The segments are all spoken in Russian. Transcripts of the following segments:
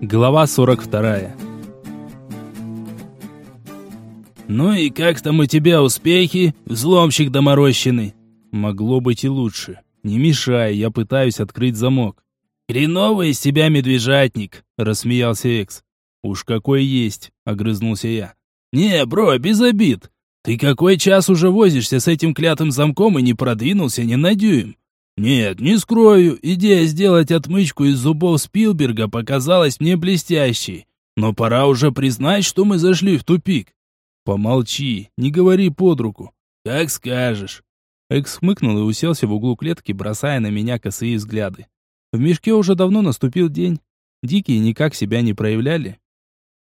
Глава 42. «Ну и как там у тебя успехи, взломщик доморощенный?» «Могло быть и лучше. Не мешай, я пытаюсь открыть замок». «Хреновый из тебя медвежатник», — рассмеялся Экс. «Уж какой есть», — огрызнулся я. «Не, бро, без обид. Ты какой час уже возишься с этим клятым замком и не продвинулся ни на дюйм? Нет, не скрою, идея сделать отмычку из зубов Спилберга показалась мне блестящей. Но пора уже признать, что мы зашли в тупик. Помолчи, не говори под руку. Как скажешь. Экс хмыкнул и уселся в углу клетки, бросая на меня косые взгляды. В мешке уже давно наступил день. Дикие никак себя не проявляли.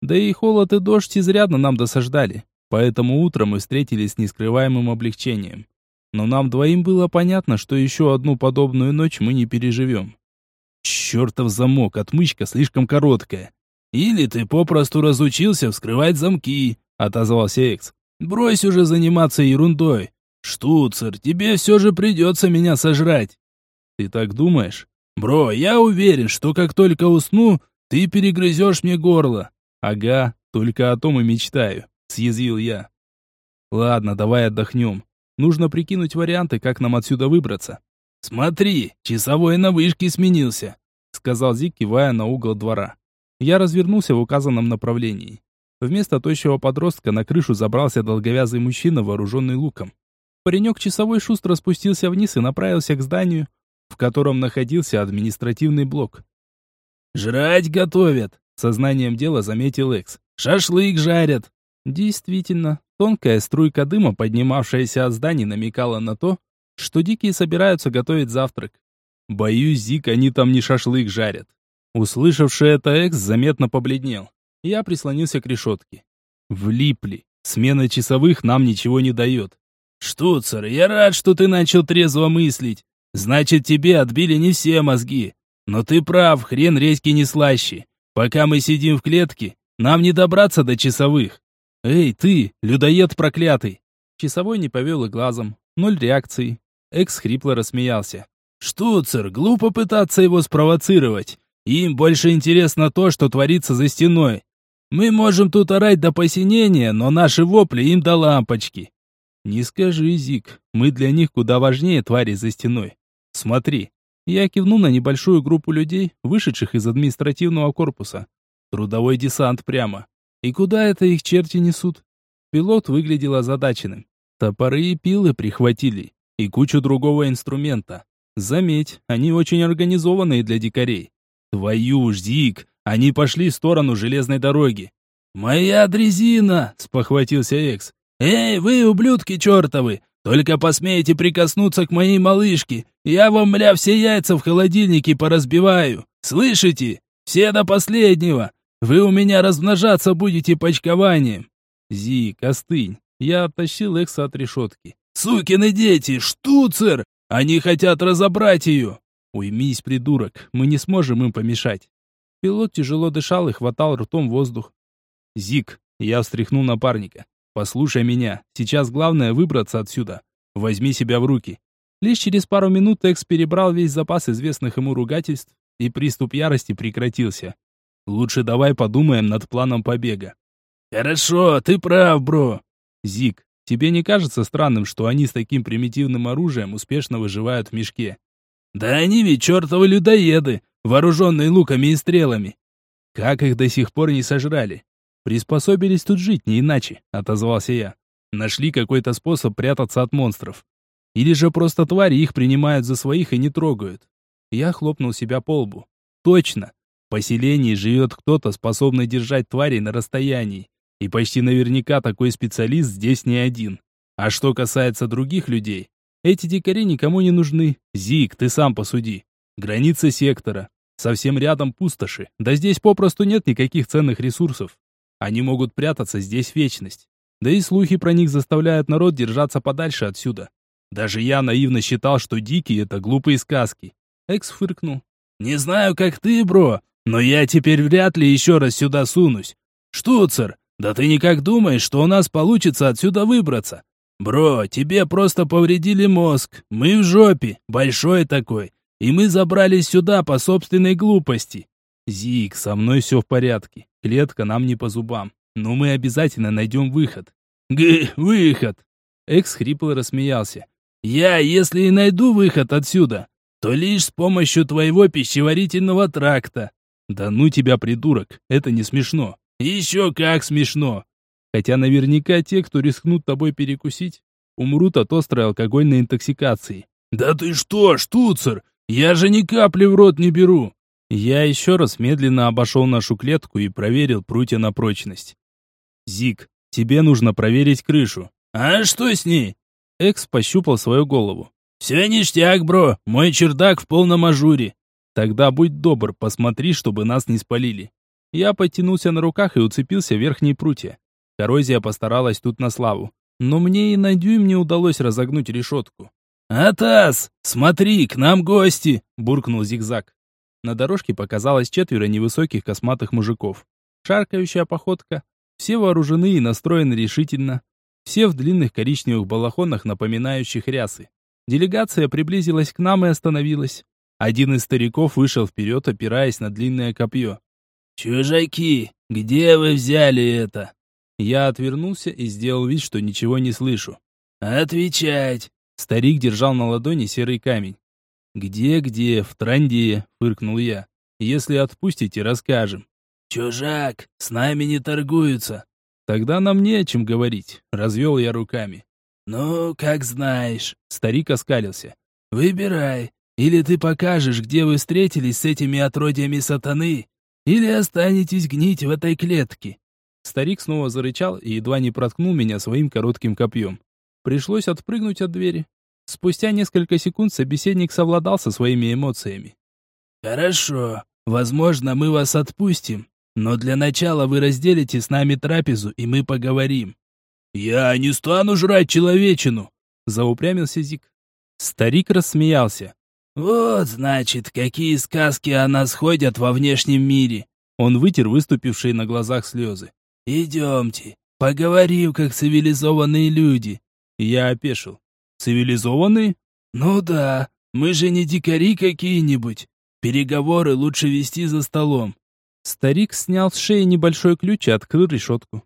Да и холод и дождь изрядно нам досаждали. Поэтому утром мы встретились с нескрываемым облегчением. Но нам двоим было понятно, что еще одну подобную ночь мы не переживем. Чертов замок, отмычка слишком короткая. Или ты попросту разучился вскрывать замки, отозвался Экс. Брось уже заниматься ерундой. Штуцер, тебе все же придется меня сожрать. Ты так думаешь? Бро, я уверен, что как только усну, ты перегрызешь мне горло. Ага, только о том и мечтаю, съязвил я. Ладно, давай отдохнем. Нужно прикинуть варианты, как нам отсюда выбраться. Смотри, часовой на вышке сменился, сказал Зик, кивая на угол двора. Я развернулся в указанном направлении. Вместо тощего подростка на крышу забрался долговязый мужчина, вооруженный луком. Паренек часовой шустро спустился вниз и направился к зданию, в котором находился административный блок. «Жрать готовят!» — сознанием дела заметил Экс. «Шашлык жарят!» Действительно, Тонкая струйка дыма, поднимавшаяся от зданий, намекала на то, что дикие собираются готовить завтрак. Боюсь, Зик, они там не шашлык жарят. Услышавший это Экс заметно побледнел. Я прислонился к решетке. Влипли. Смена часовых нам ничего не дает. «Штуцер, я рад, что ты начал трезво мыслить. Значит, тебе отбили не все мозги. Но ты прав, хрен редьки не слаще. Пока мы сидим в клетке, нам не добраться до часовых. «Эй, ты, людоед проклятый!» Часовой не повел и глазом. Ноль реакции. Экс хрипло рассмеялся. «Штуцер, глупо пытаться его спровоцировать. Им больше интересно то, что творится за стеной. Мы можем тут орать до посинения, но наши вопли им до лампочки». «Не скажи, Зик, мы для них куда важнее твари за стеной. Смотри». Я кивнул на небольшую группу людей, вышедших из административного корпуса. Трудовой десант прямо. И куда это их черти несут? Пилот выглядел озадаченным. Топоры и пилы прихватили. И кучу другого инструмента. Заметь, они очень организованные для дикарей. Твою ж, Дик, они пошли в сторону железной дороги. «Моя дрезина!» — спохватился Экс. «Эй, вы, ублюдки чертовы! Только посмеете прикоснуться к моей малышке, я вам, мля, все яйца в холодильнике поразбиваю! Слышите? Все до последнего! Вы у меня размножаться будете почкованием. Зик, остынь. Я оттащил Экса от решетки. Сукины дети, штуцер! Они хотят разобрать ее. Уймись, придурок, мы не сможем им помешать. Пилот тяжело дышал и хватал ртом воздух. Зик, я встряхнул напарника. Послушай меня, сейчас главное выбраться отсюда. Возьми себя в руки. Лишь через пару минут Экс перебрал весь запас известных ему ругательств, и приступ ярости прекратился. Лучше давай подумаем над планом побега. Хорошо, ты прав, бро. Зик, тебе не кажется странным, что они с таким примитивным оружием успешно выживают в мешке? Да они ведь чертовы людоеды, вооруженные луками и стрелами. Как их до сих пор не сожрали? Приспособились тут жить, не иначе, отозвался я. Нашли какой-то способ прятаться от монстров. Или же просто твари их принимают за своих и не трогают. Я хлопнул себя по лбу. Точно. Поселении живет кто-то, способный держать тварей на расстоянии. И почти наверняка такой специалист здесь не один. А что касается других людей, эти дикари никому не нужны. Зик, ты сам посуди. Граница сектора. Совсем рядом пустоши. Да здесь попросту нет никаких ценных ресурсов. Они могут прятаться здесь вечность. Да и слухи про них заставляют народ держаться подальше отсюда. Даже я наивно считал, что дикие — это глупые сказки. Экс фыркнул. «Не знаю, как ты, бро, но я теперь вряд ли еще раз сюда сунусь. Штуцер, да ты никак думаешь, что у нас получится отсюда выбраться? Бро, тебе просто повредили мозг. Мы в жопе, большой такой. И мы забрались сюда по собственной глупости. Зик, со мной все в порядке. Клетка нам не по зубам. Но мы обязательно найдем выход. Г, выход. Экс хрипло рассмеялся. Я, если и найду выход отсюда, то лишь с помощью твоего пищеварительного тракта. Да ну тебя, придурок, это не смешно. Еще как смешно. Хотя наверняка те, кто рискнут тобой перекусить, умрут от острой алкогольной интоксикации. Да ты что, штуцер, я же ни капли в рот не беру. Я еще раз медленно обошел нашу клетку и проверил прутья на прочность. Зик, тебе нужно проверить крышу. А что с ней? Экс пощупал свою голову. Все ништяк, бро, мой чердак в полном ажуре. Тогда будь добр, посмотри, чтобы нас не спалили. Я подтянулся на руках и уцепился в верхние прутья. Коррозия постаралась тут на славу. Но мне и на дюйм не удалось разогнуть решетку. «Атас, смотри, к нам гости!» – буркнул зигзаг. На дорожке показалось четверо невысоких косматых мужиков. Шаркающая походка. Все вооружены и настроены решительно. Все в длинных коричневых балахонах, напоминающих рясы. Делегация приблизилась к нам и остановилась. Один из стариков вышел вперед, опираясь на длинное копье. «Чужаки, где вы взяли это?» Я отвернулся и сделал вид, что ничего не слышу. «Отвечать!» Старик держал на ладони серый камень. «Где-где? В Транде!» — фыркнул я. «Если отпустите, расскажем». «Чужак, с нами не торгуются». «Тогда нам не о чем говорить», — развел я руками. «Ну, как знаешь». Старик оскалился. «Выбирай. Или ты покажешь, где вы встретились с этими отродьями сатаны, или останетесь гнить в этой клетке». Старик снова зарычал и едва не проткнул меня своим коротким копьем. Пришлось отпрыгнуть от двери. Спустя несколько секунд собеседник совладал со своими эмоциями. «Хорошо. Возможно, мы вас отпустим. Но для начала вы разделите с нами трапезу, и мы поговорим». «Я не стану жрать человечину!» — заупрямился Зик. Старик рассмеялся. «Вот, значит, какие сказки о нас ходят во внешнем мире!» Он вытер выступившие на глазах слезы. «Идемте, поговорим, как цивилизованные люди». Я опешил. Цивилизованный? Ну да, мы же не дикари какие-нибудь. Переговоры лучше вести за столом. Старик снял с шеи небольшой ключ и открыл решетку.